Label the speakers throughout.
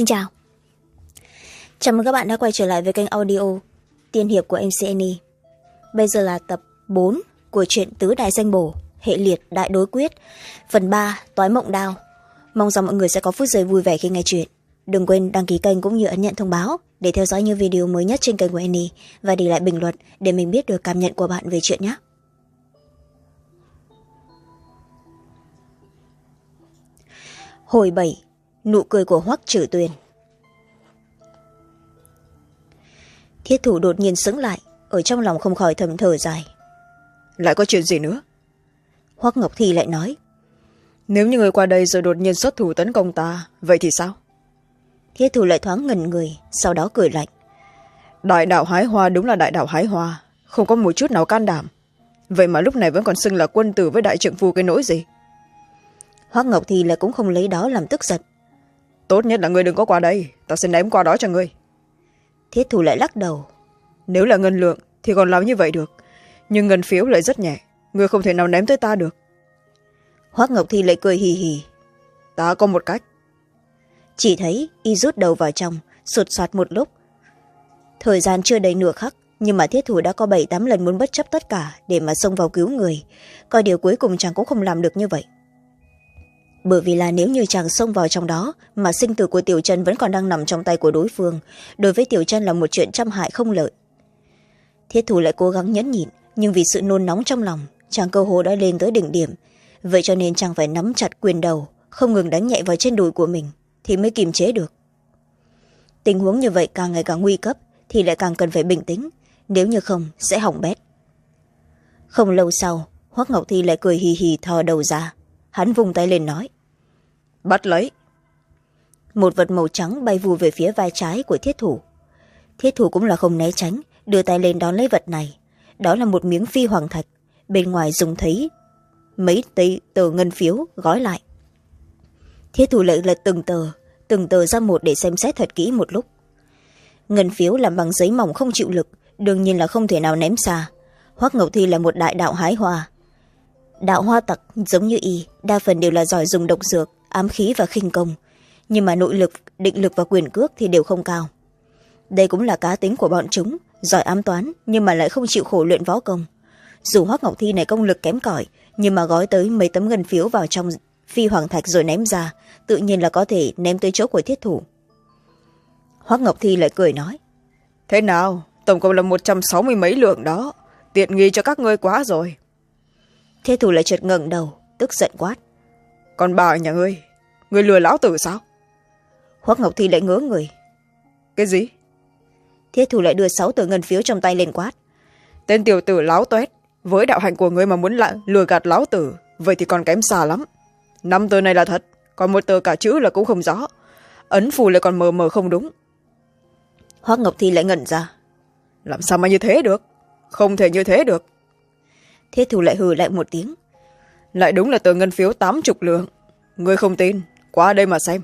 Speaker 1: Xin chào. Chào mừng các bạn đã quay trở lại với kênh audio Tiên hiệp của MC Annie. Bây giờ là tập bốn của truyện Tứ Đại Danh Bổ, Hệ Liệt Đại Đối Quyết, phần ba Toái Mộng Đao. Mong rằng mọi người sẽ có phút giây vui vẻ khi nghe chuyện. Đừng quên đăng ký kênh cũng như ấn nhận thông báo để theo dõi những video mới nhất trên kênh của Annie và để lại bình luận để mình biết được cảm nhận của bạn về chuyện nhé. Hồi bảy Nụ cười của Hoắc Trử Tuyền. Thiết thủ đột nhiên sững lại ở trong lòng không khỏi thầm thở dài.
Speaker 2: Lại có chuyện gì nữa?
Speaker 1: Hoắc Ngọc Thi lại nói.
Speaker 2: Nếu như người qua đây rồi đột nhiên xuất thủ tấn công ta vậy thì sao?
Speaker 1: Thiết thủ lại thoáng ngần người sau đó cười lạnh.
Speaker 2: Đại đạo hái hoa đúng là đại đạo hái hoa không có một chút nào can đảm. Vậy mà lúc này vẫn còn xưng là quân tử với đại trượng phu cái nỗi gì?
Speaker 1: Hoắc Ngọc Thi lại cũng không lấy đó làm tức giận
Speaker 2: tốt nhất là ngươi đừng có qua đây. Ta sẽ ném qua đó cho ngươi.
Speaker 1: Thiết thủ lại lắc đầu.
Speaker 2: Nếu là ngân lượng thì còn làm như vậy được. Nhưng ngân phiếu lại rất nhẹ. Ngươi không thể nào ném tới ta được.
Speaker 1: Hoác ngọc thi lại cười hì hì.
Speaker 2: Ta có một cách.
Speaker 1: Chỉ thấy y rút đầu vào trong sụt soạt một lúc. Thời gian chưa đầy nửa khắc nhưng mà thiết thủ đã có bảy tám lần muốn bất chấp tất cả để mà xông vào cứu người. Coi điều cuối cùng chàng cũng không làm được như vậy bởi vì là nếu như chàng xông vào trong đó, mà sinh tử của tiểu chân vẫn còn đang nằm trong tay của đối phương, đối với tiểu chân là một chuyện trăm hại không lợi. Thiết thủ lại cố gắng nhẫn nhịn, nhưng vì sự nôn nóng trong lòng, chàng cơ hồ đã lên tới đỉnh điểm. Vậy cho nên chàng phải nắm chặt quyền đầu, không ngừng đánh nhẹ vào trên đùi của mình, thì mới kiềm chế được. Tình huống như vậy càng ngày càng nguy cấp, thì lại càng cần phải bình tĩnh, nếu như không, sẽ hỏng bét. Không lâu sau, hoác ngọc thi lại cười hì hì thò đầu ra hắn vùng tay lên nói.
Speaker 2: Bắt lấy.
Speaker 1: Một vật màu trắng bay vù về phía vai trái của thiết thủ. Thiết thủ cũng là không né tránh, đưa tay lên đón lấy vật này. Đó là một miếng phi hoàng thạch. Bên ngoài dùng thấy mấy tây tờ ngân phiếu gói lại. Thiết thủ lại lật từng tờ từng tờ ra một để xem xét thật kỹ một lúc. Ngân phiếu làm bằng giấy mỏng không chịu lực, đương nhiên là không thể nào ném xa. Hoắc ngọc thi là một đại đạo hái hoa đạo hoa tặc giống như y, đa phần đều là giỏi dùng độc dược, ám khí và khinh công. Nhưng mà nội lực, định lực và quyền cước thì đều không cao. Đây cũng là cá tính của bọn chúng, giỏi ám toán nhưng mà lại không chịu khổ luyện võ công. Dù hoác ngọc thi này công lực kém cỏi, nhưng mà gói tới mấy tấm ngân phiếu vào trong phi hoàng thạch rồi ném ra, tự nhiên là có thể ném tới chỗ của thiết thủ. Hoác ngọc thi lại cười nói,
Speaker 2: thế nào? Tổng cộng là một trăm sáu mươi mấy lượng đó. Tiện nghi cho các ngươi quá rồi
Speaker 1: thế thủ lại chợt ngẩng đầu tức giận quát.
Speaker 2: Còn bà nhà ngươi ngươi lừa lão tử sao?
Speaker 1: Hoắc ngọc thi lại ngớ người.
Speaker 2: Cái gì?
Speaker 1: Thiết thủ lại đưa sáu tờ ngân phiếu trong tay lên quát.
Speaker 2: Tên tiểu tử láo toét với đạo hạnh của ngươi mà muốn lạ, lừa gạt lão tử vậy thì còn kém xa lắm. Năm tờ này là thật còn một tờ cả chữ là cũng không rõ. Ấn phù lại còn mờ mờ không đúng.
Speaker 1: Hoắc ngọc thi lại ngẩn ra.
Speaker 2: Làm sao mà như thế được? Không thể như thế được
Speaker 1: thiết thủ lại hừ lại một tiếng.
Speaker 2: Lại đúng là tờ ngân phiếu tám chục lượng. Ngươi không tin qua đây mà xem.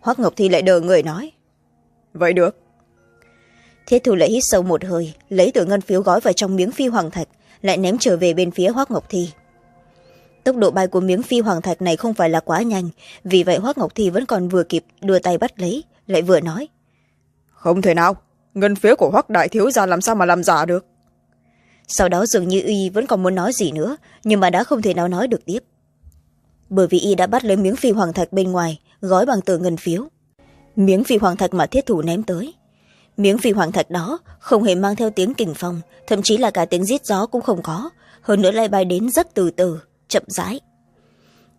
Speaker 1: Hoác ngọc thi lại đờ người nói.
Speaker 2: Vậy được.
Speaker 1: Thiết thủ lại hít sâu một hơi lấy tờ ngân phiếu gói vào trong miếng phi hoàng thạch lại ném trở về bên phía hoác ngọc thi. Tốc độ bay của miếng phi hoàng thạch này không phải là quá nhanh vì vậy hoác ngọc thi vẫn còn vừa kịp đưa tay bắt lấy lại vừa nói.
Speaker 2: Không thể nào. Ngân phiếu của hoác đại thiếu ra làm sao mà làm giả được
Speaker 1: sau đó dường như y vẫn còn muốn nói gì nữa, nhưng mà đã không thể nào nói được tiếp. Bởi vì y đã bắt lấy miếng phi hoàng thạch bên ngoài, gói bằng tờ ngân phiếu. Miếng phi hoàng thạch mà thiết thủ ném tới. Miếng phi hoàng thạch đó không hề mang theo tiếng kình phong, thậm chí là cả tiếng rít gió cũng không có. Hơn nữa lại bay đến rất từ từ, chậm rãi.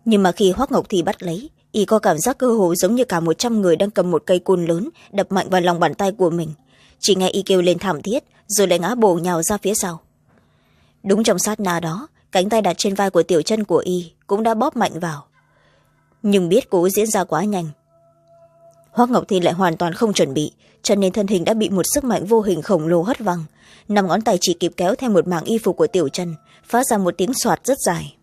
Speaker 1: Nhưng mà khi hoác ngọc thì bắt lấy, y có cảm giác cơ hồ giống như cả một trăm người đang cầm một cây côn lớn, đập mạnh vào lòng bàn tay của mình. Chỉ nghe y kêu lên thảm thiết, rồi lại ngã bổ nhào ra phía sau đúng trong sát na đó, cánh tay đặt trên vai của tiểu chân của y cũng đã bóp mạnh vào. Nhưng biết cố diễn ra quá nhanh. Hoác ngọc thi lại hoàn toàn không chuẩn bị, cho nên thân hình đã bị một sức mạnh vô hình khổng lồ hất văng. Năm ngón tay chỉ kịp kéo theo một mảng y phục của tiểu chân, phát ra một tiếng soạt rất dài.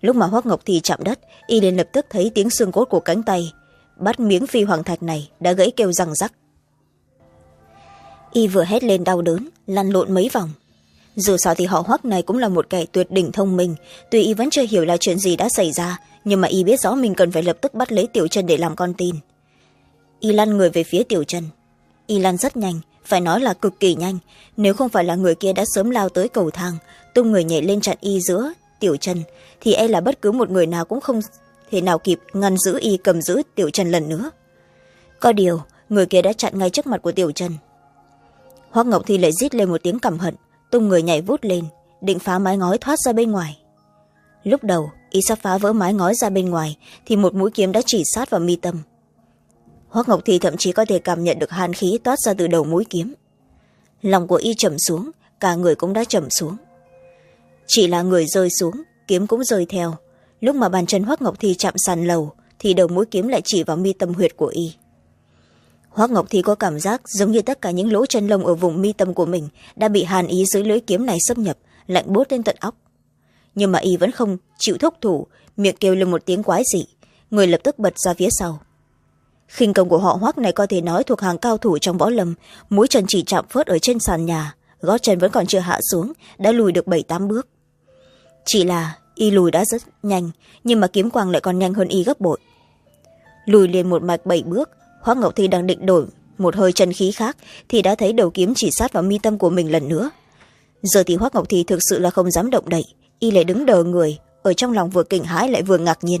Speaker 1: Lúc mà hoác ngọc thi chạm đất, y liền lập tức thấy tiếng xương cốt của cánh tay. Bắt miếng phi hoàng thạch này đã gãy kêu răng rắc. Y vừa hét lên đau đớn, lăn lộn mấy vòng dù sao thì họ hoắc này cũng là một kẻ tuyệt đỉnh thông minh. Tuy y vẫn chưa hiểu là chuyện gì đã xảy ra, nhưng mà y biết rõ mình cần phải lập tức bắt lấy tiểu chân để làm con tin. Y lăn người về phía tiểu trần. Y lăn rất nhanh, phải nói là cực kỳ nhanh. Nếu không phải là người kia đã sớm lao tới cầu thang, tung người nhảy lên chặn y giữa tiểu trần, thì e là bất cứ một người nào cũng không thể nào kịp ngăn giữ y, cầm giữ tiểu trần lần nữa. Có điều, người kia đã chặn ngay trước mặt của tiểu trần. Hoác ngọc thi lại rít lên một tiếng căm hận tung người nhảy vút lên, định phá mái ngói thoát ra bên ngoài. Lúc đầu, y sắp phá vỡ mái ngói ra bên ngoài thì một mũi kiếm đã chỉ sát vào mi tâm. Hoác ngọc thi thậm chí có thể cảm nhận được hàn khí toát ra từ đầu mũi kiếm. Lòng của y trầm xuống, cả người cũng đã trầm xuống. Chỉ là người rơi xuống, kiếm cũng rơi theo. Lúc mà bàn chân hoác ngọc thi chạm sàn lầu, thì đầu mũi kiếm lại chỉ vào mi tâm huyệt của y hoác ngọc thi có cảm giác giống như tất cả những lỗ chân lông ở vùng mi tâm của mình đã bị hàn ý dưới lưỡi kiếm này xâm nhập, lạnh bốt lên tận óc. Nhưng mà y vẫn không chịu thúc thủ, miệng kêu lên một tiếng quái dị. Người lập tức bật ra phía sau. Khinh công của họ hoác này có thể nói thuộc hàng cao thủ trong võ lâm, mũi chân chỉ chạm phớt ở trên sàn nhà, gót chân vẫn còn chưa hạ xuống, đã lùi được bảy tám bước. Chỉ là y lùi đã rất nhanh, nhưng mà kiếm quang lại còn nhanh hơn y gấp bội. Lùi liền một mạch bảy bước hoác ngọc thi đang định đổi một hơi chân khí khác thì đã thấy đầu kiếm chỉ sát vào mi tâm của mình lần nữa. Giờ thì hoác ngọc thi thực sự là không dám động đậy, y lại đứng đờ người, ở trong lòng vừa kinh hãi lại vừa ngạc nhiên.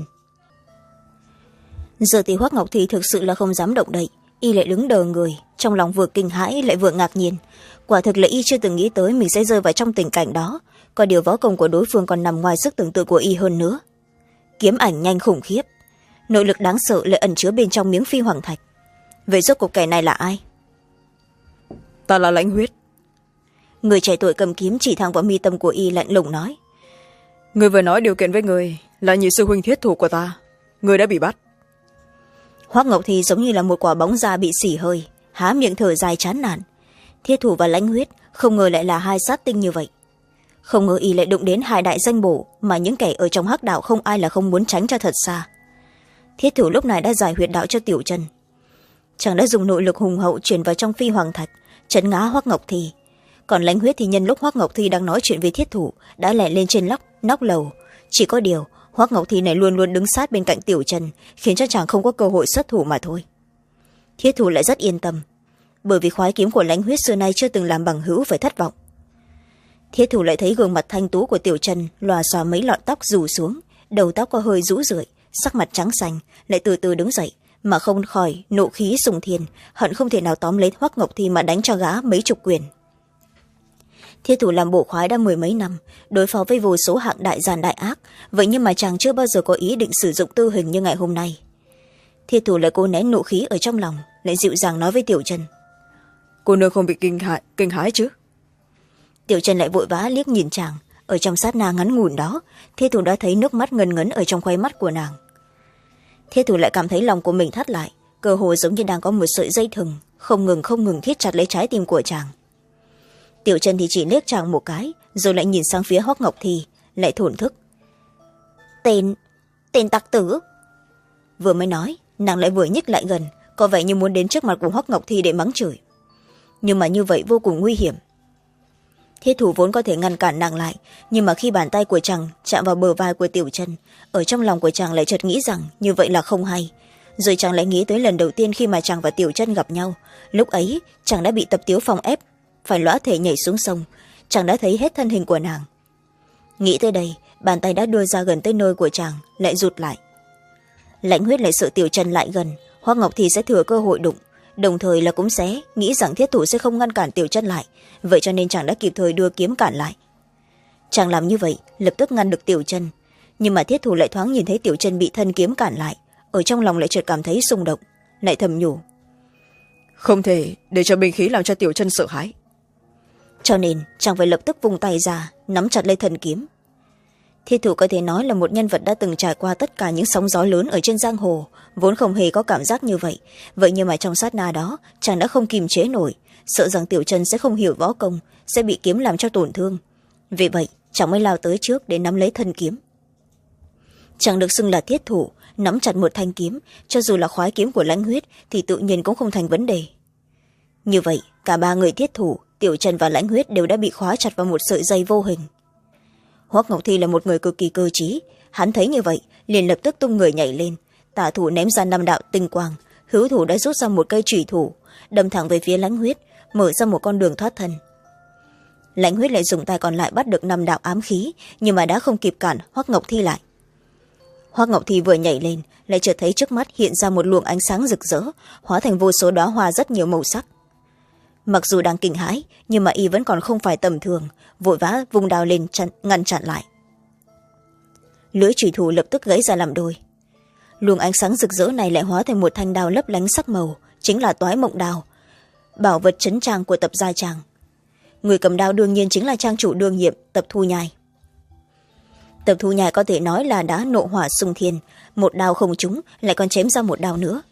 Speaker 1: Giờ thì hoác ngọc thi thực sự là không dám động đậy, y lại đứng đờ người, trong lòng vừa kinh hãi lại vừa ngạc nhiên. Quả thực là y chưa từng nghĩ tới mình sẽ rơi vào trong tình cảnh đó, có điều võ công của đối phương còn nằm ngoài sức tưởng tượng của y hơn nữa. Kiếm ảnh nhanh khủng khiếp, nội lực đáng sợ lại ẩn chứa bên trong miếng phi hoàng thạch vậy rốt cuộc kẻ này là ai?
Speaker 2: Ta là lãnh huyết.
Speaker 1: Người trẻ tuổi cầm kiếm chỉ thẳng vào mi tâm của y lạnh lùng nói.
Speaker 2: Người vừa nói điều kiện với người là nhị sư huynh thiết thủ của ta. Người đã bị bắt.
Speaker 1: Hoác ngọc thì giống như là một quả bóng da bị xỉ hơi há miệng thở dài chán nản. Thiết thủ và lãnh huyết không ngờ lại là hai sát tinh như vậy. Không ngờ y lại đụng đến hai đại danh bổ mà những kẻ ở trong hắc đạo không ai là không muốn tránh cho thật xa. Thiết thủ lúc này đã giải huyệt đạo cho tiểu chân chàng đã dùng nội lực hùng hậu chuyển vào trong phi hoàng thạch, chấn ngã hoác ngọc thi. Còn lãnh huyết thì nhân lúc hoác ngọc thi đang nói chuyện với thiết thủ, đã lẻ lên trên lóc, nóc lầu. Chỉ có điều, hoác ngọc thi này luôn luôn đứng sát bên cạnh tiểu trần, khiến cho chàng không có cơ hội xuất thủ mà thôi. Thiết thủ lại rất yên tâm, bởi vì khoái kiếm của lãnh huyết xưa nay chưa từng làm bằng hữu phải thất vọng. Thiết thủ lại thấy gương mặt thanh tú của tiểu trần lòa xòa mấy lọn tóc rủ xuống, đầu tóc có hơi rũ rượi, sắc mặt trắng xanh, lại từ từ đứng dậy mà không khỏi nộ khí sùng thiên hận không thể nào tóm lấy hoắc ngọc thi mà đánh cho gã mấy chục quyền. Thiết thủ làm bộ khoái đã mười mấy năm đối phó với vô số hạng đại giàn đại ác vậy nhưng mà chàng chưa bao giờ có ý định sử dụng tư hình như ngày hôm nay. Thiết thủ lại cố nén nộ khí ở trong lòng lại dịu dàng nói với tiểu trần.
Speaker 2: Cô nương không bị kinh hại kinh hãi chứ?
Speaker 1: Tiểu trần lại vội vã liếc nhìn chàng ở trong sát na ngắn ngủn đó thiết thủ đã thấy nước mắt ngần ngấn ở trong khoái mắt của nàng thiết thủ lại cảm thấy lòng của mình thắt lại, cơ hồ giống như đang có một sợi dây thừng, không ngừng không ngừng thiết chặt lấy trái tim của chàng. Tiểu trần thì chỉ liếc chàng một cái, rồi lại nhìn sang phía hoác ngọc thì lại thổn thức. Tên tên tặc tử. Vừa mới nói, nàng lại vừa nhích lại gần, có vẻ như muốn đến trước mặt của hoác ngọc thi để mắng chửi. Nhưng mà như vậy vô cùng nguy hiểm thiết thủ vốn có thể ngăn cản nàng lại, nhưng mà khi bàn tay của chàng chạm vào bờ vai của tiểu chân, ở trong lòng của chàng lại chợt nghĩ rằng như vậy là không hay. Rồi chàng lại nghĩ tới lần đầu tiên khi mà chàng và tiểu chân gặp nhau. Lúc ấy, chàng đã bị tập tiếu phòng ép, phải lõa thể nhảy xuống sông. Chàng đã thấy hết thân hình của nàng. Nghĩ tới đây, bàn tay đã đưa ra gần tới nơi của chàng, lại rụt lại. Lãnh huyết lại sợ tiểu chân lại gần hoa ngọc thì sẽ thừa cơ hội đụng đồng thời là cũng sẽ nghĩ rằng thiết thủ sẽ không ngăn cản tiểu chân lại vậy cho nên chàng đã kịp thời đưa kiếm cản lại. Chàng làm như vậy lập tức ngăn được tiểu chân nhưng mà thiết thủ lại thoáng nhìn thấy tiểu chân bị thân kiếm cản lại ở trong lòng lại chợt cảm thấy xung động lại thầm nhủ.
Speaker 2: Không thể để cho binh khí làm cho tiểu chân sợ hãi.
Speaker 1: Cho nên chàng phải lập tức vung tay ra nắm chặt lấy thân kiếm thiết thủ có thể nói là một nhân vật đã từng trải qua tất cả những sóng gió lớn ở trên giang hồ, vốn không hề có cảm giác như vậy. Vậy nhưng mà trong sát na đó, chàng đã không kìm chế nổi, sợ rằng tiểu trần sẽ không hiểu võ công, sẽ bị kiếm làm cho tổn thương. Vì vậy, chàng mới lao tới trước để nắm lấy thân kiếm. Chàng được xưng là thiết thủ nắm chặt một thanh kiếm, cho dù là khoái kiếm của lãnh huyết thì tự nhiên cũng không thành vấn đề. Như vậy, cả ba người thiết thủ tiểu trần và lãnh huyết đều đã bị khóa chặt vào một sợi dây vô hình. Hoắc ngọc thi là một người cực kỳ cơ t hắn thấy như vậy, liền lập tức tung người nhảy lên. Tả thủ ném ra năm đạo tinh quang, hữu thủ đã rút ra một cây trùy thủ, đâm thẳng về phía lãnh huyết, mở ra một con đường thoát thân. Lãnh huyết lại dùng tay còn lại bắt được năm đạo ám khí, nhưng mà đã không kịp cản hoắc ngọc thi lại. Hoắc ngọc thi vừa nhảy lên, lại chợt thấy trước mắt hiện ra một luồng ánh sáng rực rỡ, hóa thành vô số đóa hoa rất nhiều màu sắc. Mặc dù đang kinh hãi, nhưng mà y vẫn còn không phải tầm thường vội vã vùng đào lên chặn, ngăn chặn lại. Lưỡi trùy thủ lập tức gãy ra làm đôi. Luồng ánh sáng rực rỡ này lại hóa thành một thanh đào lấp lánh sắc màu chính là toái mộng đào bảo vật trấn trang của tập gia tràng người cầm đao đương nhiên chính là trang chủ đương nhiệm tập thu nhai. Tập thu nhai có thể nói là đã nộ hỏa sung thiên một đao không trúng lại còn chém ra một đao nữa.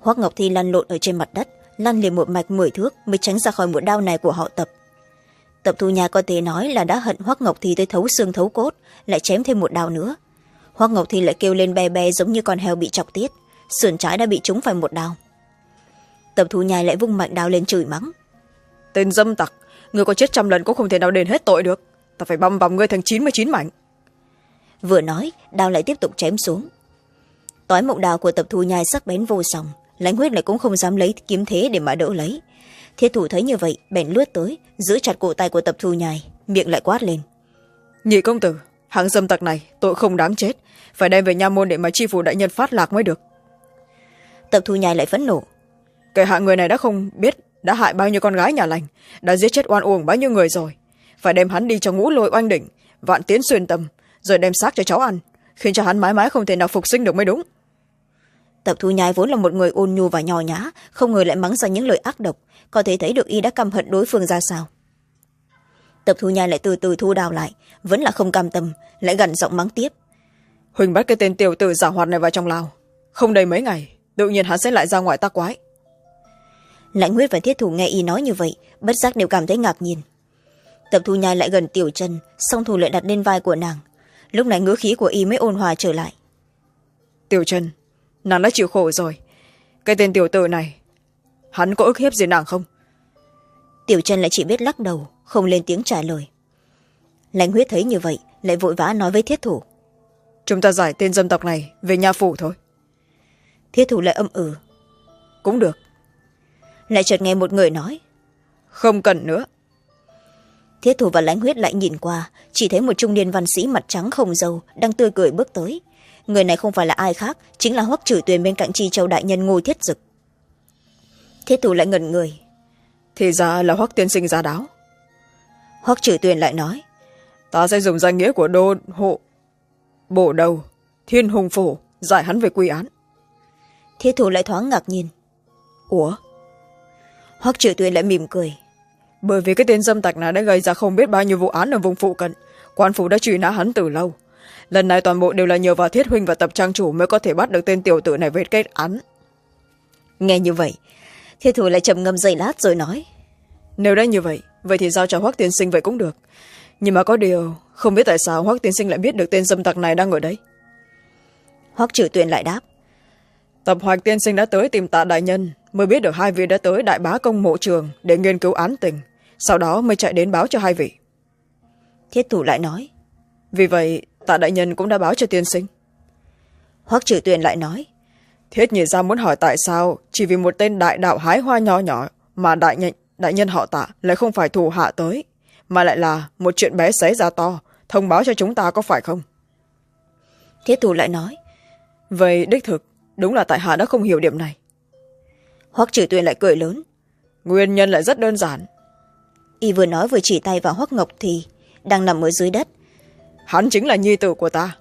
Speaker 1: Hoác ngọc thi lăn lộn ở trên mặt đất lăn liền một mạch mười thước mới tránh ra khỏi một đao này của họ tập tập thu nhai có thể nói là đã hận hoác ngọc thi tới thấu xương thấu cốt lại chém thêm một đao nữa. Hoác ngọc thi lại kêu lên be be giống như con heo bị chọc tiết. Sườn trái đã bị trúng phải một đao. Tập thu nhai lại vung mạnh đao lên chửi mắng.
Speaker 2: Tên dâm tặc người có chết trăm lần cũng không thể nào đền hết tội được. Ta phải băm vằm ngươi thành chín mươi chín mảnh.
Speaker 1: Vừa nói đao lại tiếp tục chém xuống. Toái mộng đào của tập thu nhai sắc bén vô song lãnh huyết lại cũng không dám lấy kiếm thế để mà đỡ lấy thiết thủ thấy như vậy bèn lướt tới giữ chặt cổ tay của tập thu nhai miệng lại quát lên.
Speaker 2: Nhị công tử hạng dâm tặc này tội không đáng chết phải đem về nha môn để mà chi phủ đại nhân phát lạc mới được.
Speaker 1: Tập thu nhai lại phẫn nộ.
Speaker 2: Kẻ hạ người này đã không biết đã hại bao nhiêu con gái nhà lành đã giết chết oan uổng bao nhiêu người rồi. Phải đem hắn đi cho ngũ lôi oanh đỉnh vạn tiến xuyên tâm rồi đem xác cho cháu ăn khiến cho hắn mãi mãi không thể nào phục sinh được mới đúng
Speaker 1: tập thu nhai vốn là một người ôn nhu và nhỏ nhã không ngờ lại mắng ra những lời ác độc. Có thể thấy được y đã căm hận đối phương ra sao. Tập thu nhai lại từ từ thu đào lại vẫn là không cam tâm lại gần giọng mắng tiếp.
Speaker 2: Huỳnh bắt cái tên tiểu tử giả hoạt này vào trong lào. Không đầy mấy ngày tự nhiên hắn sẽ lại ra ngoài tác quái.
Speaker 1: Lãnh huyết và thiết thủ nghe y nói như vậy bất giác đều cảm thấy ngạc nhiên. Tập thu nhai lại gần tiểu chân song thủ lại đặt lên vai của nàng. Lúc này ngữ khí của y mới ôn hòa trở lại.
Speaker 2: Tiểu chân nàng đã chịu khổ rồi. Cái tên tiểu tử này hắn có ức hiếp gì nàng không?
Speaker 1: Tiểu chân lại chỉ biết lắc đầu không lên tiếng trả lời. Lãnh huyết thấy như vậy lại vội vã nói với thiết thủ.
Speaker 2: Chúng ta giải tên dân tộc này về nhà phủ thôi.
Speaker 1: Thiết thủ lại âm ừ.
Speaker 2: Cũng được.
Speaker 1: Lại chợt nghe một người nói.
Speaker 2: Không cần nữa.
Speaker 1: Thiết thủ và lãnh huyết lại nhìn qua chỉ thấy một trung niên văn sĩ mặt trắng không dâu đang tươi cười bước tới người này không phải là ai khác chính là hoắc trừ tuyền bên cạnh chi châu đại nhân ngô thiết dực. Thiết thủ lại ngẩn người.
Speaker 2: Thì ra là hoắc tiên sinh gia đáo.
Speaker 1: Hoắc trừ tuyền lại nói
Speaker 2: ta sẽ dùng danh nghĩa của đô hộ bổ đầu thiên hùng phủ giải hắn về quy án.
Speaker 1: Thiết thủ lại thoáng ngạc nhiên.
Speaker 2: Ủa?
Speaker 1: Hoắc trừ tuyền lại mỉm cười.
Speaker 2: Bởi vì cái tên dâm tặc này đã gây ra không biết bao nhiêu vụ án ở vùng phụ cận. Quan phủ đã truy nã hắn từ lâu lần này toàn bộ đều là nhờ vào thiết huynh và tập trang chủ mới có thể bắt được tên tiểu tử này với kết án.
Speaker 1: Nghe như vậy thiết thủ lại trầm ngâm giây lát rồi nói.
Speaker 2: Nếu đã như vậy vậy thì giao cho hoắc tiên sinh vậy cũng được. Nhưng mà có điều không biết tại sao hoắc tiên sinh lại biết được tên dâm tặc này đang ở đấy
Speaker 1: hoắc trừ tuyền lại đáp.
Speaker 2: Tập hoạch tiên sinh đã tới tìm tạ đại nhân mới biết được hai vị đã tới đại bá công mộ trường để nghiên cứu án tình sau đó mới chạy đến báo cho hai vị.
Speaker 1: Thiết thủ lại nói.
Speaker 2: Vì vậy tạ đại nhân cũng đã báo cho tiên sinh.
Speaker 1: Hoắc trừ tuyền lại nói
Speaker 2: thiết nhị gia muốn hỏi tại sao chỉ vì một tên đại đạo hái hoa nhỏ nhỏ mà đại nhận đại nhân họ tạ lại không phải thù hạ tới mà lại là một chuyện bé xé ra to thông báo cho chúng ta có phải không?
Speaker 1: Thiết thủ lại nói
Speaker 2: vậy đích thực đúng là tại hạ đã không hiểu điểm này.
Speaker 1: Hoắc trừ tuyền lại cười lớn
Speaker 2: nguyên nhân lại rất đơn giản.
Speaker 1: Y vừa nói vừa chỉ tay vào hoắc ngọc thì đang nằm ở dưới đất
Speaker 2: hắn chính là nhi tử của ta.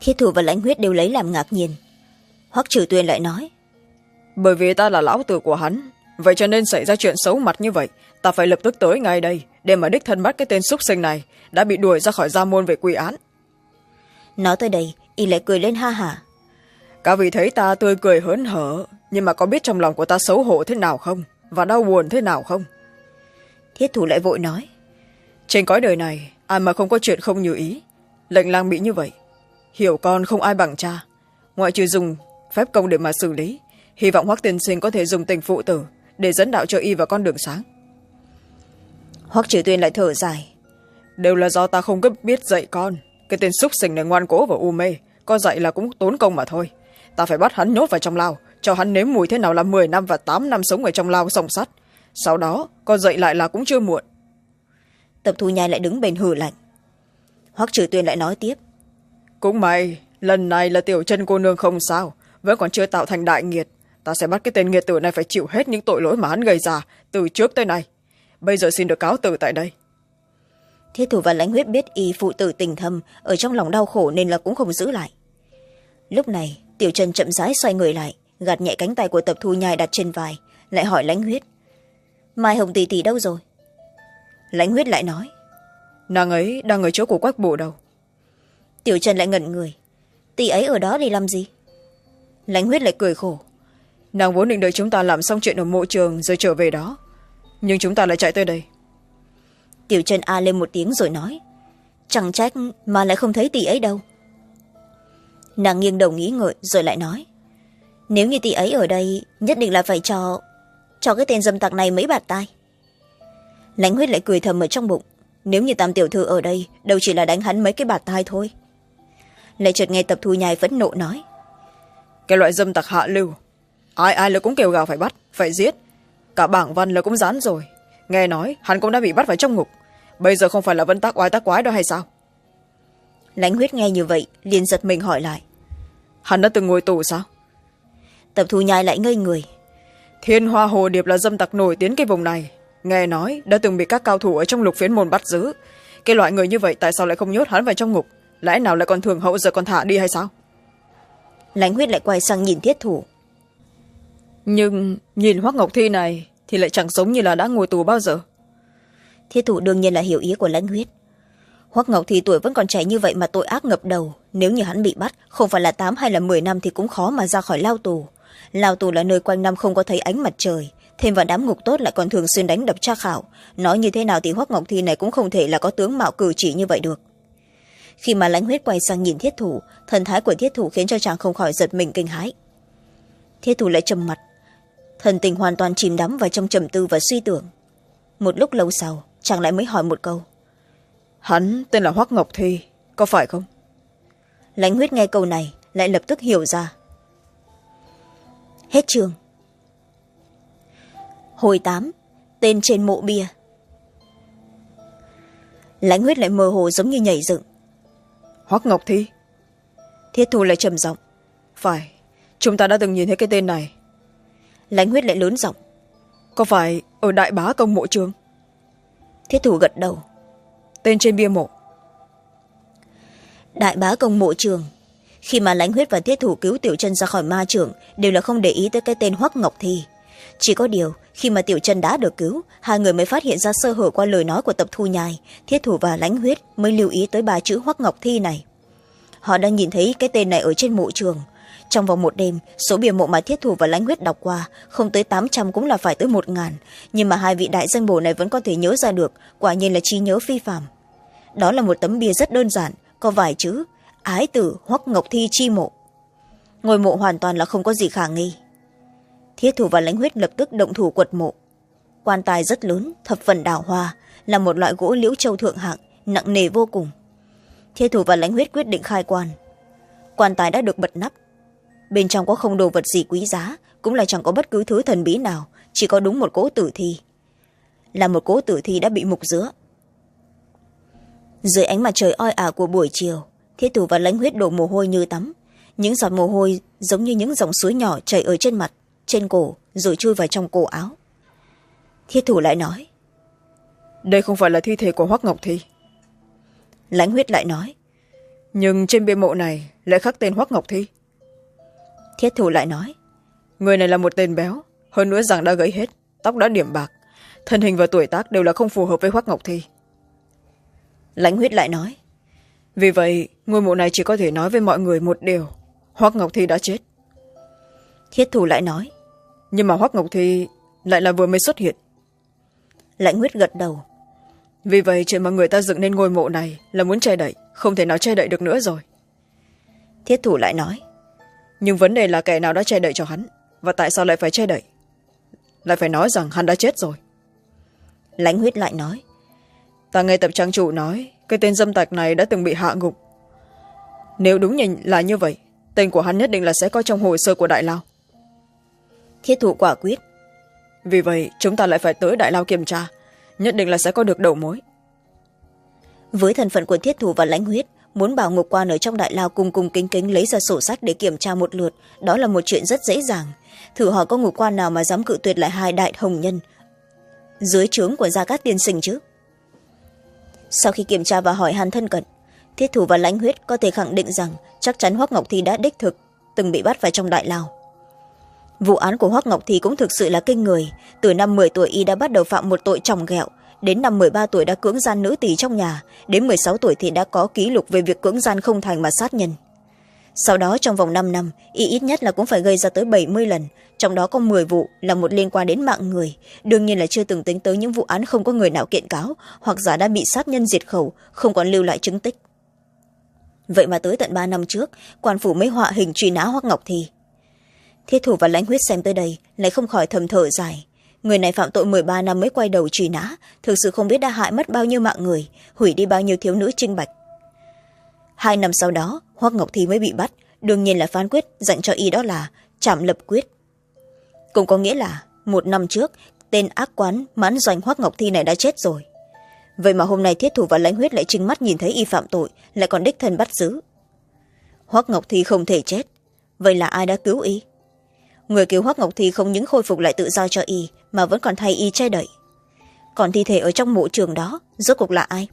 Speaker 1: Thiết thủ và lãnh huyết đều lấy làm ngạc nhiên. Hoắc trừ tuyên lại nói
Speaker 2: bởi vì ta là lão tử của hắn vậy cho nên xảy ra chuyện xấu mặt như vậy ta phải lập tức tới ngay đây để mà đích thân bắt cái tên x sinh này đã bị đuổi ra khỏi gia môn về quy án.
Speaker 1: Nói tới đây y lại cười lên ha hả
Speaker 2: cả vị thấy ta tươi cười hớn hở nhưng mà có biết trong lòng của ta xấu hổ thế nào không? Và đau buồn thế nào không?
Speaker 1: Thiết thủ lại vội nói
Speaker 2: trên cõi đời này ai mà không có chuyện không như ý. Lệnh lang bị như vậy. Hiểu con không ai bằng cha. Ngoại trừ dùng phép công để mà xử lý. Hy vọng hoắc tiên sinh có thể dùng tình phụ tử để dẫn đạo cho y vào con đường sáng.
Speaker 1: Hoắc trừ tuyên lại thở dài.
Speaker 2: Đều là do ta không có biết dạy con. Cái tên xúc sinh này ngoan cố và u mê có dạy là cũng tốn công mà thôi. Ta phải bắt hắn nhốt vào trong lao cho hắn nếm mùi thế nào là m năm và tám năm sống ở trong lao sòng sắt. Sau đó con dậy lại là cũng chưa muộn
Speaker 1: tập thu nhai lại đứng bên hừ lạnh. Hoắc trừ tuyên lại nói tiếp.
Speaker 2: Cũng may lần này là tiểu chân cô nương không sao vẫn còn chưa tạo thành đại nghiệt. Ta sẽ bắt cái tên nghiệt tử này phải chịu hết những tội lỗi mà hắn gây ra từ trước tới nay. Bây giờ xin được cáo từ tại đây.
Speaker 1: Thiết thủ và lãnh huyết biết y phụ tử tình thâm ở trong lòng đau khổ nên là cũng không giữ lại. Lúc này tiểu trần chậm rãi xoay người lại gạt nhẹ cánh tay của tập thu nhai đặt trên vai lại hỏi lãnh huyết. Mai hồng tỷ tỷ đâu rồi lãnh huyết lại nói.
Speaker 2: Nàng ấy đang ở chỗ của quách bộ đâu?
Speaker 1: Tiểu trần lại ngẩn người. Tỷ ấy ở đó đi làm gì? Lãnh huyết lại cười khổ.
Speaker 2: Nàng vốn định đợi chúng ta làm xong chuyện ở mộ trường rồi trở về đó. Nhưng chúng ta lại chạy tới đây.
Speaker 1: Tiểu trần a lên một tiếng rồi nói. Chẳng trách mà lại không thấy tỷ ấy đâu. Nàng nghiêng đầu nghĩ ngợi rồi lại nói. Nếu như tỷ ấy ở đây nhất định là phải cho cho cái tên dâm tặc này mấy bạt tai lãnh huyết lại cười thầm ở trong bụng. Nếu như tam tiểu thư ở đây đâu chỉ là đánh hắn mấy cái bạt tai thôi. Lại chợt nghe tập thu nhai phẫn nộ nói.
Speaker 2: Cái loại dâm tặc hạ lưu ai ai là cũng kêu gào phải bắt phải giết. Cả bảng văn là cũng dán rồi. Nghe nói hắn cũng đã bị bắt vào trong ngục. Bây giờ không phải là vẫn tác oai tác quái đó hay sao?
Speaker 1: Lãnh huyết nghe như vậy liền giật mình hỏi lại.
Speaker 2: Hắn đã từng ngồi tù sao?
Speaker 1: Tập thu nhai lại ngây người.
Speaker 2: Thiên hoa hồ điệp là dâm tặc nổi tiếng cái vùng này nghe nói đã từng bị các cao thủ ở trong lục phiến môn bắt giữ. Cái loại người như vậy tại sao lại không nhốt hắn vào trong ngục? Lẽ nào lại còn thường hậu giờ còn thả đi hay sao?
Speaker 1: Lãnh huyết lại quay sang nhìn thiết thủ.
Speaker 2: Nhưng nhìn hoác ngọc thi này thì lại chẳng giống như là đã ngồi tù bao giờ.
Speaker 1: Thiết thủ đương nhiên là hiểu ý của lãnh huyết. Hoác ngọc thi tuổi vẫn còn trẻ như vậy mà tội ác ngập đầu. Nếu như hắn bị bắt không phải là tám hay là m năm thì cũng khó mà ra khỏi lao tù. Lao tù là nơi quanh năm không có thấy ánh mặt trời thêm vào đám ngục tốt lại còn thường xuyên đánh đập tra khảo. Nói như thế nào thì hoác ngọc thi này cũng không thể là có tướng mạo cử chỉ như vậy được. Khi mà lãnh huyết quay sang nhìn thiết thủ thần thái của thiết thủ khiến cho chàng không khỏi giật mình kinh hãi. Thiết thủ lại trầm mặt. Thần tình hoàn toàn chìm đắm vào trong trầm tư và suy tưởng. Một lúc lâu sau chàng lại mới hỏi một câu.
Speaker 2: Hắn tên là hoác ngọc thi có phải không?
Speaker 1: Lãnh huyết nghe câu này lại lập tức hiểu ra. Hết trường hồi tám tên trên mộ bia. Lãnh huyết lại mơ hồ giống như nhảy dựng.
Speaker 2: Hoác ngọc thi.
Speaker 1: Thiết thu lại trầm giọng.
Speaker 2: Phải chúng ta đã từng nhìn thấy cái tên này.
Speaker 1: Lãnh huyết lại lớn giọng.
Speaker 2: Có phải ở đại bá công mộ trường?
Speaker 1: Thiết thủ gật đầu.
Speaker 2: Tên trên bia mộ.
Speaker 1: Đại bá công mộ trường. Khi mà lãnh huyết và thiết thủ cứu tiểu chân ra khỏi ma trường đều là không để ý tới cái tên hoắc ngọc thi chỉ có điều khi mà tiểu Trần đã được cứu hai người mới phát hiện ra sơ hở qua lời nói của tập thu Nhài, thiết thủ và lãnh huyết mới lưu ý tới ba chữ hoắc ngọc thi này. Họ đã nhìn thấy cái tên này ở trên mộ trường. Trong vòng một đêm số bìa mộ mà thiết thủ và lãnh huyết đọc qua không tới tám trăm cũng là phải tới một ngàn. Nhưng mà hai vị đại danh bổ này vẫn có thể nhớ ra được quả nhiên là trí nhớ phi phạm đó là một tấm bia rất đơn giản có vài chữ ái tử hoắc ngọc thi chi mộ. Ngôi mộ hoàn toàn là không có gì khả nghi thiết thủ và lãnh huyết lập tức động thủ quật mộ. Quan tài rất lớn, thập phần đào hoa, là một loại gỗ liễu châu thượng hạng, nặng nề vô cùng. Thiết thủ và lãnh huyết quyết định khai quan. Quan tài đã được bật nắp. Bên trong có không đồ vật gì quý giá, cũng là chẳng có bất cứ thứ thần bí nào, chỉ có đúng một cỗ tử thi. Là một cỗ tử thi đã bị mục giữa. Dưới ánh mặt trời oi ả của buổi chiều thiết thủ và lãnh huyết đổ mồ hôi như tắm. Những giọt mồ hôi giống như những dòng suối nhỏ chảy ở trên mặt trên cổ rồi chui vào trong cổ áo. Thiết thủ lại nói
Speaker 2: đây không phải là thi thể của hoắc ngọc thi.
Speaker 1: Lãnh huyết lại nói
Speaker 2: nhưng trên bia mộ này lại khắc tên hoắc ngọc thi.
Speaker 1: Thiết thủ lại nói
Speaker 2: người này là một tên béo hơn nữa rằng đã gãy hết tóc đã điểm bạc thân hình và tuổi tác đều là không phù hợp với hoắc ngọc thi.
Speaker 1: Lãnh huyết lại nói
Speaker 2: vì vậy ngôi mộ này chỉ có thể nói với mọi người một điều hoắc ngọc thi đã chết.
Speaker 1: Thiết thủ lại nói
Speaker 2: nhưng mà hoắc ngọc thi lại là vừa mới xuất hiện.
Speaker 1: Lãnh huyết gật đầu.
Speaker 2: Vì vậy chuyện mà người ta dựng nên ngôi mộ này là muốn che đậy không thể nào che đậy được nữa rồi.
Speaker 1: Thiết thủ lại nói.
Speaker 2: Nhưng vấn đề là kẻ nào đã che đậy cho hắn và tại sao lại phải che đậy? Lại phải nói rằng hắn đã chết rồi.
Speaker 1: Lãnh huyết lại nói.
Speaker 2: Ta nghe tập trang chủ nói cái tên dâm tặc này đã từng bị hạ ngục nếu đúng là như vậy tên của hắn nhất định là sẽ có trong hồ sơ của đại lao
Speaker 1: thiết thủ quả quyết.
Speaker 2: Vì vậy chúng ta lại phải tới đại lao kiểm tra nhất định là sẽ có được đầu mối.
Speaker 1: Với thân phận của thiết thủ và lãnh huyết muốn bảo ngục quan ở trong đại lao cùng cùng kính kính lấy ra sổ sách để kiểm tra một lượt đó là một chuyện rất dễ dàng. Thử hỏi có ngục quan nào mà dám cự tuyệt lại hai đại hồng nhân. Dưới trướng của gia cát tiên sinh chứ? Sau khi kiểm tra và hỏi han thân cận thiết thủ và lãnh huyết có thể khẳng định rằng chắc chắn hoác ngọc thi đã đích thực từng bị bắt vào trong đại lao vụ án của hoác ngọc thì cũng thực sự là kinh người. Từ năm mười tuổi y đã bắt đầu phạm một tội tròng ghẹo, đến năm mười ba tuổi đã cưỡng gian nữ tỷ trong nhà, đến mười sáu tuổi thì đã có ký lục về việc cưỡng gian không thành mà sát nhân. Sau đó trong vòng năm năm, y ít nhất là cũng phải gây ra tới bảy mươi lần, trong đó có m vụ là một liên quan đến mạng người. Đương nhiên là chưa từng tính tới những vụ án không có người nào kiện cáo, hoặc giả đã bị sát nhân diệt khẩu, không còn lưu lại chứng tích. Vậy mà tới tận ba năm trước, quan phủ mới họa hình truy nã hoắc ngọc thì thiết thủ và lãnh huyết xem tới đây, lại không khỏi thầm thở dài. Người này phạm tội m ba năm mới quay đầu truy nã, thực sự không biết đã hại mất bao nhiêu mạng người, hủy đi bao nhiêu thiếu nữ trinh bạch. Hai năm sau đó, hoắc ngọc thi mới bị bắt, đương nhiên là phán quyết dành cho y đó là chạm lập quyết. Cũng có nghĩa là, một năm trước, tên ác quán mãn doanh hoắc ngọc thi này đã chết rồi. Vậy mà hôm nay thiết thủ và lãnh huyết lại trinh mắt nhìn thấy y phạm tội, lại còn đích thân bắt giữ. Hoắc ngọc thi không thể chết. Vậy là ai đã cứu y? Người cứu hoác ngọc thi không những khôi phục lại tự do cho y, mà vẫn còn thay y che đậy. Còn thi thể ở trong mộ trường đó, rốt cuộc là ai?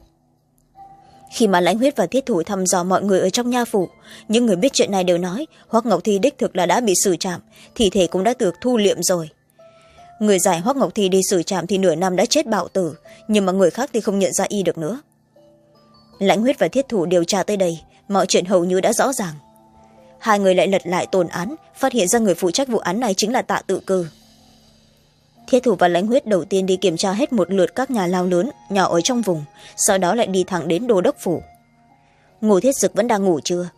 Speaker 1: Khi mà lãnh huyết và thiết thủ thăm dò mọi người ở trong nha phủ, những người biết chuyện này đều nói hoác ngọc thi đích thực là đã bị xử trạm thi thể cũng đã được thu liệm rồi. Người giải hoác ngọc thi đi xử trạm thì nửa năm đã chết bạo tử, nhưng mà người khác thì không nhận ra y được nữa. Lãnh huyết và thiết thủ điều tra tới đây, mọi chuyện hầu như đã rõ ràng hai người lại lật lại tồn án, phát hiện ra người phụ trách vụ án này chính là tạ tự cư thiết thủ và lãnh huyết đầu tiên đi kiểm tra hết một lượt các nhà lao lớn, nhỏ ở trong vùng, sau đó lại đi thẳng đến đô đốc phủ. Ngô thiết dực vẫn đang ngủ chưa?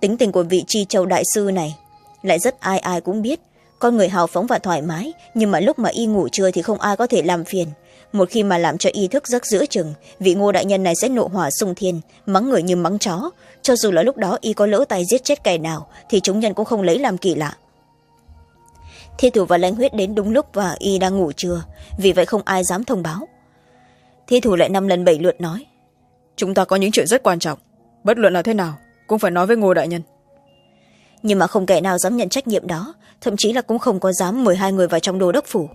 Speaker 1: Tính tình của vị chi châu đại sư này, lại rất ai ai cũng biết, con người hào phóng và thoải mái, nhưng mà lúc mà y ngủ trưa thì không ai có thể làm phiền một khi mà làm cho y thức giấc giữa chừng vị ngô đại nhân này sẽ nộ hỏa sung thiên mắng người như mắng chó. Cho dù là lúc đó y có lỡ tay giết chết kẻ nào thì chúng nhân cũng không lấy làm kỳ lạ. Thi thủ và lãnh huyết đến đúng lúc và y đang ngủ trưa vì vậy không ai dám thông báo. Thi thủ lại năm lần bảy lượt nói
Speaker 2: chúng ta có những chuyện rất quan trọng bất luận là thế nào cũng phải nói với ngô đại nhân.
Speaker 1: Nhưng mà không kẻ nào dám nhận trách nhiệm đó thậm chí là cũng không có dám mời hai người vào trong đô đốc phủ.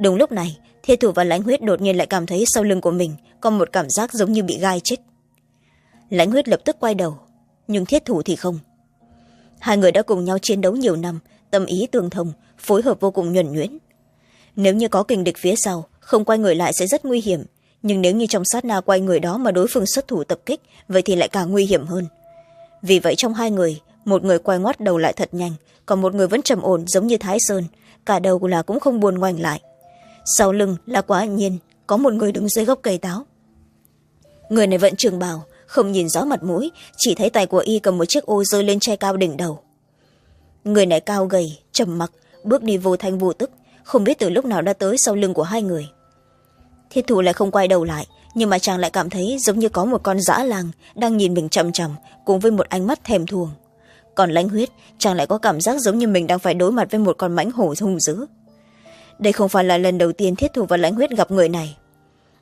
Speaker 1: Đúng lúc này thiết thủ và lãnh huyết đột nhiên lại cảm thấy sau lưng của mình có một cảm giác giống như bị gai chích lãnh huyết lập tức quay đầu, nhưng thiết thủ thì không. Hai người đã cùng nhau chiến đấu nhiều năm, tâm ý tương thông, phối hợp vô cùng nhuẩn nhuyễn. Nếu như có kình địch phía sau, không quay người lại sẽ rất nguy hiểm, nhưng nếu như trong sát na quay người đó mà đối phương xuất thủ tập kích, vậy thì lại càng nguy hiểm hơn. Vì vậy trong hai người, một người quay ngoắt đầu lại thật nhanh, còn một người vẫn trầm ổn giống như thái sơn, cả đầu là cũng không buồn ngoảnh lại sau lưng là quá nhiên, có một người đứng dưới gốc cây táo. Người này vẫn trường bào, không nhìn rõ mặt mũi, chỉ thấy tay của y cầm một chiếc ô rơi lên che cao đỉnh đầu. Người này cao gầy, trầm mặc, bước đi vô thanh vô tức, không biết từ lúc nào đã tới sau lưng của hai người. Thiết thủ lại không quay đầu lại, nhưng mà chàng lại cảm thấy giống như có một con dã lang đang nhìn mình chằm chằm, cùng với một ánh mắt thèm thuồng. Còn lãnh huyết, chàng lại có cảm giác giống như mình đang phải đối mặt với một con mãnh hổ hung dữ đây không phải là lần đầu tiên thiết thủ và lãnh huyết gặp người này.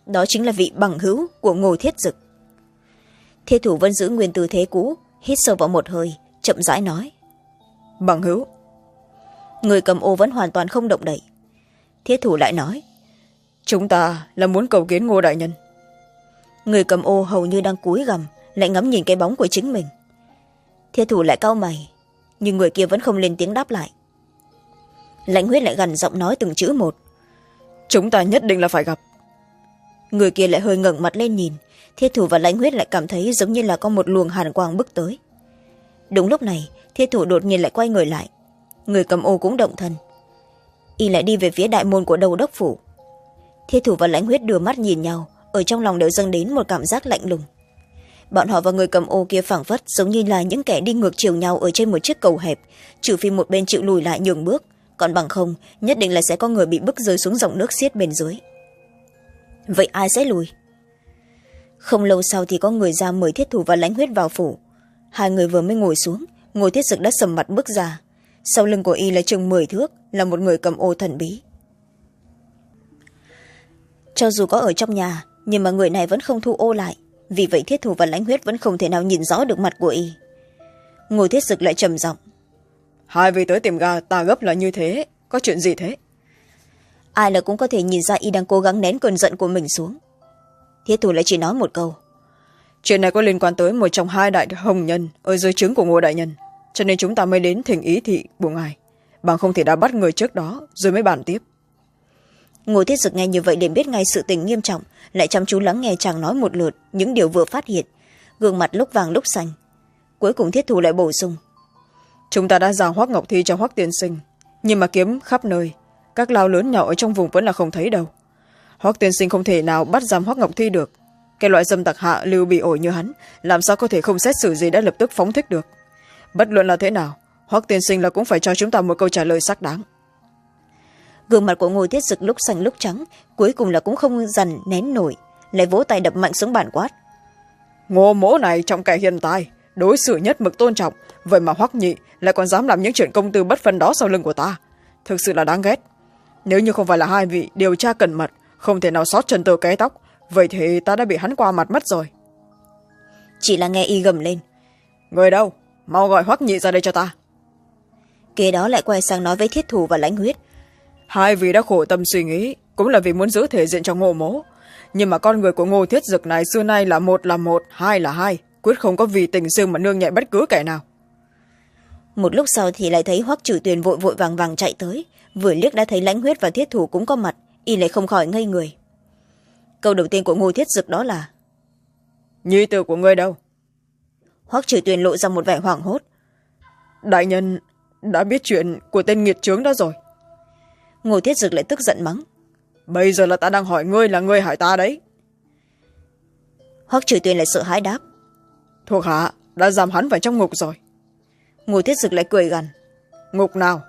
Speaker 1: Đó chính là vị bằng hữu của ngô thiết dực. Thiết thủ vẫn giữ nguyên tư thế cũ hít sâu vào một hơi chậm rãi nói.
Speaker 2: Bằng hữu?
Speaker 1: Người cầm ô vẫn hoàn toàn không động đậy. Thiết thủ lại nói.
Speaker 2: Chúng ta là muốn cầu kiến ngô đại nhân.
Speaker 1: Người cầm ô hầu như đang cúi gằm lại ngắm nhìn cái bóng của chính mình. Thiết thủ lại cau mày nhưng người kia vẫn không lên tiếng đáp lại lãnh huyết lại gần giọng nói từng chữ một.
Speaker 2: Chúng ta nhất định là phải gặp.
Speaker 1: Người kia lại hơi ngẩng mặt lên nhìn thiết thủ và lãnh huyết lại cảm thấy giống như là có một luồng hàn quang bước tới. Đúng lúc này thiết thủ đột nhiên lại quay người lại. Người cầm ô cũng động thân. Y lại đi về phía đại môn của đầu đốc phủ. Thiết thủ và lãnh huyết đưa mắt nhìn nhau ở trong lòng đều dâng đến một cảm giác lạnh lùng. Bọn họ và người cầm ô kia phảng phất giống như là những kẻ đi ngược chiều nhau ở trên một chiếc cầu hẹp trừ phi một bên chịu lùi lại nhường bước còn bằng không, nhất định là sẽ có người bị bức rơi xuống dòng nước xiết bên dưới. Vậy ai sẽ lùi? Không lâu sau thì có người ra mời thiết thủ và lãnh huyết vào phủ. Hai người vừa mới ngồi xuống ngồi thiết dực đã sầm mặt bước ra. Sau lưng của y là chừng mười thước, là một người cầm ô thần bí. Cho dù có ở trong nhà, nhưng mà người này vẫn không thu ô lại. Vì vậy thiết thủ và lãnh huyết vẫn không thể nào nhìn rõ được mặt của y. Ngồi thiết dực lại trầm giọng
Speaker 2: hai vị tới tìm ga ta gấp là như thế. Có chuyện gì thế?
Speaker 1: Ai là cũng có thể nhìn ra y đang cố gắng nén cơn giận của mình xuống. Thiết thủ lại chỉ nói một câu.
Speaker 2: Chuyện này có liên quan tới một trong hai đại hồng nhân ở dưới trướng của ngô đại nhân. Cho nên chúng ta mới đến thỉnh ý thị của ngài bằng không thể đã bắt người trước đó rồi mới bàn tiếp.
Speaker 1: Ngô thiết dực nghe như vậy để biết ngay sự tình nghiêm trọng lại chăm chú lắng nghe chàng nói một lượt những điều vừa phát hiện. Gương mặt lúc vàng lúc xanh. Cuối cùng thiết thủ lại bổ sung
Speaker 2: chúng ta đã giao hoác ngọc thi cho hoác tiên sinh. Nhưng mà kiếm khắp nơi các lao lớn nhỏ ở trong vùng vẫn là không thấy đâu. Hoác tiên sinh không thể nào bắt giam hoác ngọc thi được. Cái loại dâm tặc hạ lưu bị ổi như hắn làm sao có thể không xét xử gì đã lập tức phóng thích được? Bất luận là thế nào hoác tiên sinh là cũng phải cho chúng ta một câu trả lời xác đáng.
Speaker 1: Gương mặt của ngô thiết dực lúc xanh lúc trắng cuối cùng là cũng không dằn nén nổi lại vỗ tay đập mạnh xuống bàn quát.
Speaker 2: Ngô mỗ này trong kẻ hiện tài đối xử nhất mực tôn trọng. Vậy mà hoắc nhị lại còn dám làm những chuyện công tư bất phân đó sau lưng của ta. Thực sự là đáng ghét. Nếu như không phải là hai vị điều tra cẩn mật không thể nào sót chân tơ cái tóc vậy thì ta đã bị hắn qua mặt mất rồi.
Speaker 1: Chỉ là nghe y gầm lên.
Speaker 2: Người đâu? Mau gọi hoắc nhị ra đây cho ta.
Speaker 1: Kế đó lại quay sang nói với thiết thủ và lãnh huyết.
Speaker 2: Hai vị đã khổ tâm suy nghĩ cũng là vì muốn giữ thể diện cho ngô mố. Nhưng mà con người của ngô thiết dực này xưa nay là một là một hai là hai quyết không có vì tình riêng mà nương nhẹ bất cứ kẻ nào.
Speaker 1: Một lúc sau thì lại thấy hoắc trừ tuyền vội vội vàng vàng chạy tới vừa liếc đã thấy lãnh huyết và thiết thủ cũng có mặt y lại không khỏi ngây người. Câu đầu tiên của ngô thiết dực đó là
Speaker 2: nhi tử của ngươi đâu?
Speaker 1: Hoắc trừ tuyền lộ ra một vẻ hoảng hốt.
Speaker 2: Đại nhân đã biết chuyện của tên nghiệt trướng đó rồi.
Speaker 1: Ngô thiết dực lại tức giận mắng.
Speaker 2: Bây giờ là ta đang hỏi ngươi là ngươi hỏi ta đấy.
Speaker 1: Hoắc trừ tuyền lại sợ hãi đáp
Speaker 2: thuộc hạ đã giam hắn vào trong ngục rồi.
Speaker 1: Ngô thiết dực lại cười gằn
Speaker 2: ngục nào?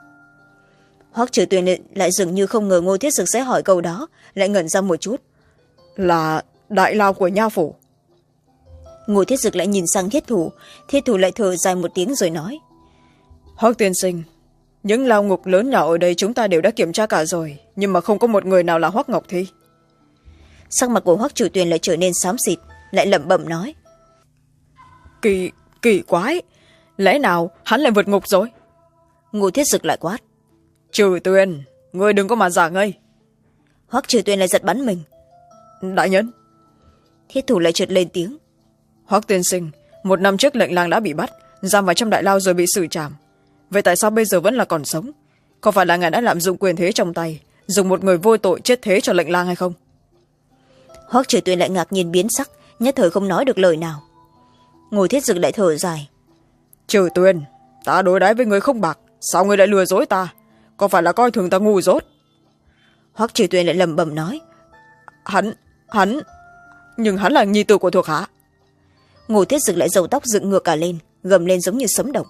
Speaker 1: Hoắc trừ tuyền lại dường như không ngờ ngô thiết dực sẽ hỏi câu đó lại ngẩn ra một chút.
Speaker 2: Là đại lao của nha phủ.
Speaker 1: Ngô thiết dực lại nhìn sang thiết thủ thiết thủ lại thở dài một tiếng rồi nói.
Speaker 2: Hoắc tiên sinh những lao ngục lớn nhỏ ở đây chúng ta đều đã kiểm tra cả rồi nhưng mà không có một người nào là hoắc ngọc thi.
Speaker 1: Sắc mặt của hoắc trừ tuyền lại trở nên xám xịt lại lẩm bẩm nói
Speaker 2: kỳ kỳ quái. Lẽ nào hắn lại vượt ngục rồi?
Speaker 1: Ngô thiết dực lại quát.
Speaker 2: Trừ tuyền ngươi đừng có mà giả ngây.
Speaker 1: Hoắc trừ tuyền lại giật bắn mình.
Speaker 2: Đại nhân.
Speaker 1: Thiết thủ lại trượt lên tiếng.
Speaker 2: Hoắc tiên sinh một năm trước lệnh lang đã bị bắt giam vào trong đại lao rồi bị xử trảm. Vậy tại sao bây giờ vẫn là còn sống? Có phải là ngài đã lạm dụng quyền thế trong tay dùng một người vô tội chết thế cho lệnh lang hay không?
Speaker 1: Hoắc trừ tuyền lại ngạc nhiên biến sắc nhất thời không nói được lời nào ngồi thiết dực lại thở dài.
Speaker 2: Trừ tuyền ta đối đãi với người không bạc sao người lại lừa dối ta? Có phải là coi thường ta ngu dốt?
Speaker 1: Hoắc trừ tuyền lại lẩm bẩm nói.
Speaker 2: Hắn hắn nhưng hắn là nhi tử của thuộc hạ.
Speaker 1: Ngồi thiết dực lại dầu tóc dựng ngược cả lên gầm lên giống như sấm động.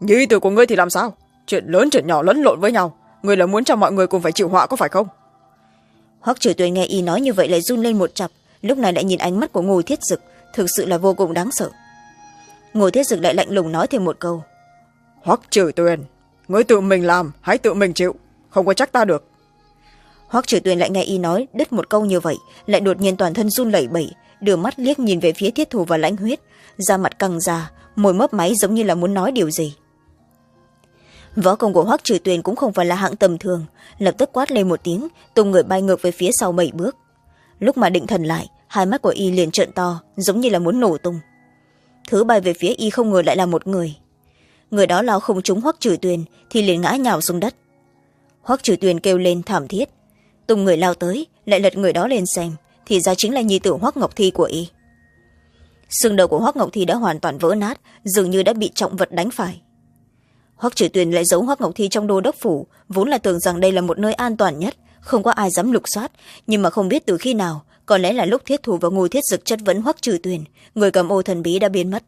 Speaker 2: Nhi tử của ngươi thì làm sao? Chuyện lớn chuyện nhỏ lẫn lộn với nhau ngươi là muốn cho mọi người cùng phải chịu họa có phải không?
Speaker 1: Hoắc trừ tuyền nghe y nói như vậy lại run lên một chập lúc này lại nhìn ánh mắt của ngồi thiết dực thực sự là vô cùng đáng sợ. Ngồi thiết dực lại lạnh lùng nói thêm một câu.
Speaker 2: Hoắc trừ tuyền ngươi tự mình làm hãy tự mình chịu. Không có chắc ta được.
Speaker 1: Hoắc trừ tuyền lại nghe y nói đứt một câu như vậy lại đột nhiên toàn thân run lẩy bẩy đưa mắt liếc nhìn về phía thiết thù và lãnh huyết da mặt căng ra môi mấp máy giống như là muốn nói điều gì. Võ công của hoắc trừ tuyền cũng không phải là hạng tầm thường lập tức quát lên một tiếng tung người bay ngược về phía sau bảy bước. Lúc mà định thần lại hai mắt của y liền trợn to, giống như là muốn nổ tung. Thứ bay về phía y không ngờ lại là một người. Người đó lao không trúng hoắc trừ tuyền thì liền ngã nhào xuống đất. Hoắc trừ tuyền kêu lên thảm thiết. Tung người lao tới, lại lật người đó lên xem, thì ra chính là nhi tử hoắc ngọc thi của y. Xương đầu của hoắc ngọc thi đã hoàn toàn vỡ nát, dường như đã bị trọng vật đánh phải. Hoắc trừ tuyền lại giấu hoắc ngọc thi trong đô đốc phủ, vốn là tưởng rằng đây là một nơi an toàn nhất, không có ai dám lục soát, nhưng mà không biết từ khi nào có lẽ là lúc thiết thủ và ngô thiết dực chất vấn hoắc trừ tuyền người cầm ô thần bí đã biến mất.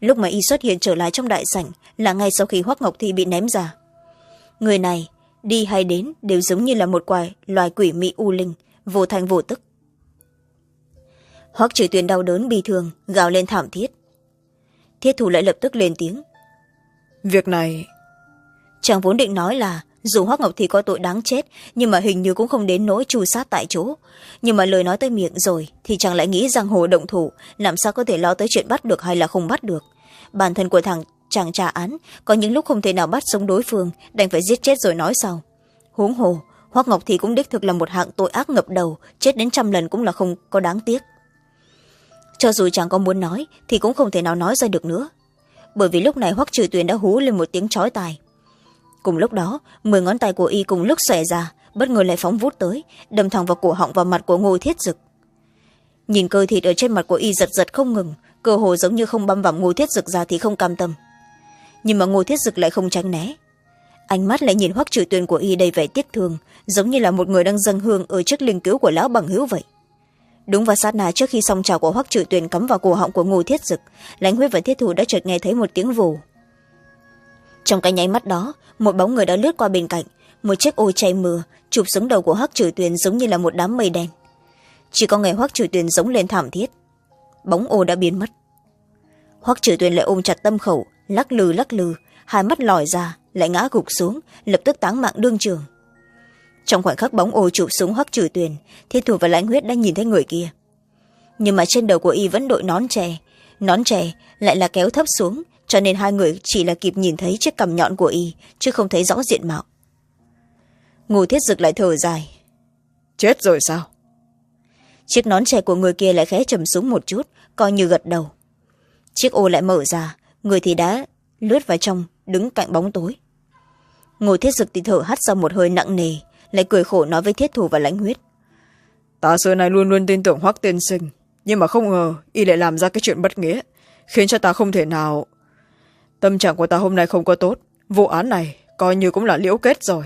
Speaker 1: Lúc mà y xuất hiện trở lại trong đại sảnh là ngay sau khi hoắc ngọc thi bị ném ra. Người này đi hay đến đều giống như là một quài loài quỷ mị u linh vô thành vô tức. Hoắc trừ tuyền đau đớn bi thường gào lên thảm thiết. Thiết thủ lại lập tức lên tiếng.
Speaker 2: Việc này
Speaker 1: chàng vốn định nói là dù hoác ngọc thì có tội đáng chết, nhưng mà hình như cũng không đến nỗi trù sát tại chỗ. Nhưng mà lời nói tới miệng rồi, thì chàng lại nghĩ rằng hồ động thủ, làm sao có thể lo tới chuyện bắt được hay là không bắt được. Bản thân của thằng chàng trả án, có những lúc không thể nào bắt sống đối phương, đành phải giết chết rồi nói sau. Huống hồ, hoác ngọc thì cũng đích thực là một hạng tội ác ngập đầu, chết đến trăm lần cũng là không có đáng tiếc. Cho dù chàng có muốn nói, thì cũng không thể nào nói ra được nữa. Bởi vì lúc này hoắc trừ tuyền đã hú lên một tiếng chói tai cùng lúc đó, mười ngón tay của y cùng lúc xòe ra, bất ngờ lại phóng vút tới, đâm thẳng vào cổ họng và mặt của ngô thiết dực. Nhìn cơ thịt ở trên mặt của y giật giật không ngừng, cơ hồ giống như không băm vằm ngô thiết dực ra thì không cam tâm. Nhưng mà ngô thiết dực lại không tránh né. Ánh mắt lại nhìn hoắc trừ tuyền của y đầy vẻ tiếc thương, giống như là một người đang dâng hương ở trước linh cứu của lão bằng hữu vậy. Đúng vào sát na trước khi song trào của hoắc trừ tuyền cắm vào cổ họng của ngô thiết dực, lãnh huyết và thiết thủ đã chợt nghe thấy một tiếng vù trong cái nháy mắt đó, một bóng người đã lướt qua bên cạnh, một chiếc ô chay mưa chụp xuống đầu của hoắc trừ tuyền giống như là một đám mây đen. Chỉ có ngày hoắc trừ tuyền giống lên thảm thiết. Bóng ô đã biến mất. Hoắc trừ tuyền lại ôm chặt tâm khẩu, lắc lư lắc lư, hai mắt lòi ra, lại ngã gục xuống, lập tức táng mạng đương trường. Trong khoảnh khắc bóng ô chụp xuống hoắc trừ tuyền Thi thủ và lãnh huyết đã nhìn thấy người kia. Nhưng mà trên đầu của y vẫn đội nón chè nón chè lại là kéo thấp xuống cho nên hai người chỉ là kịp nhìn thấy chiếc cằm nhọn của y chứ không thấy rõ diện mạo. Ngô thiết dực lại thở dài.
Speaker 2: Chết rồi sao?
Speaker 1: Chiếc nón chè của người kia lại khẽ trầm xuống một chút coi như gật đầu. Chiếc ô lại mở ra người thì đã lướt vào trong đứng cạnh bóng tối. Ngô thiết dực thì thở hắt ra một hơi nặng nề lại cười khổ nói với thiết thủ và lãnh huyết.
Speaker 2: Ta xưa nay luôn luôn tin tưởng hoắc tiên sinh nhưng mà không ngờ y lại làm ra cái chuyện bất nghĩa khiến cho ta không thể nào tâm trạng của ta hôm nay không có tốt. Vụ án này coi như cũng là liễu kết rồi.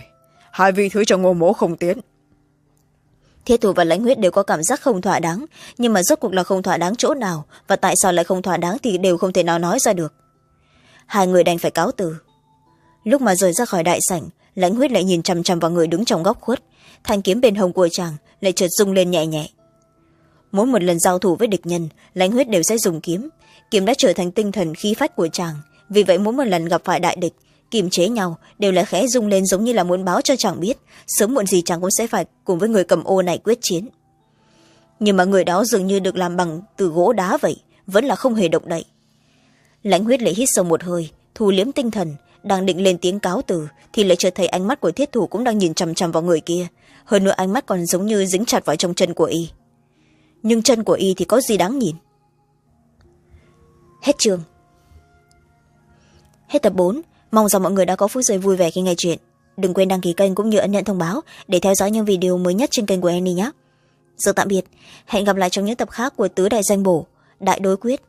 Speaker 2: Hai vị thứ cho ngô mỗ không tiến.
Speaker 1: Thiết thủ và lãnh huyết đều có cảm giác không thỏa đáng, nhưng mà rốt cuộc là không thỏa đáng chỗ nào và tại sao lại không thỏa đáng thì đều không thể nào nói ra được. Hai người đành phải cáo từ. Lúc mà rời ra khỏi đại sảnh, lãnh huyết lại nhìn chằm chằm vào người đứng trong góc khuất. Thanh kiếm bên hông của chàng lại trượt rung lên nhẹ nhẹ. Mỗi một lần giao thủ với địch nhân, lãnh huyết đều sẽ dùng kiếm. Kiếm đã trở thành tinh thần khí phách của chàng vì vậy mỗi một lần gặp phải đại địch, kiềm chế nhau đều là khẽ rung lên giống như là muốn báo cho chàng biết. Sớm muộn gì chàng cũng sẽ phải cùng với người cầm ô này quyết chiến. Nhưng mà người đó dường như được làm bằng từ gỗ đá vậy, vẫn là không hề động đậy. Lãnh huyết lại hít sâu một hơi, thu liếm tinh thần, đang định lên tiếng cáo từ, thì lại chợt thấy ánh mắt của thiết thủ cũng đang nhìn chằm chằm vào người kia. Hơn nữa ánh mắt còn giống như dính chặt vào trong chân của y. Nhưng chân của y thì có gì đáng nhìn? Hết trường hết tập bốn. Mong rằng mọi người đã có phút giây vui vẻ khi nghe chuyện. Đừng quên đăng ký kênh cũng như ấn nhận thông báo để theo dõi những video mới nhất trên kênh của annie nhé. Giờ tạm biệt. Hẹn gặp lại trong những tập khác của tứ đại danh bổ. Đại đối quyết.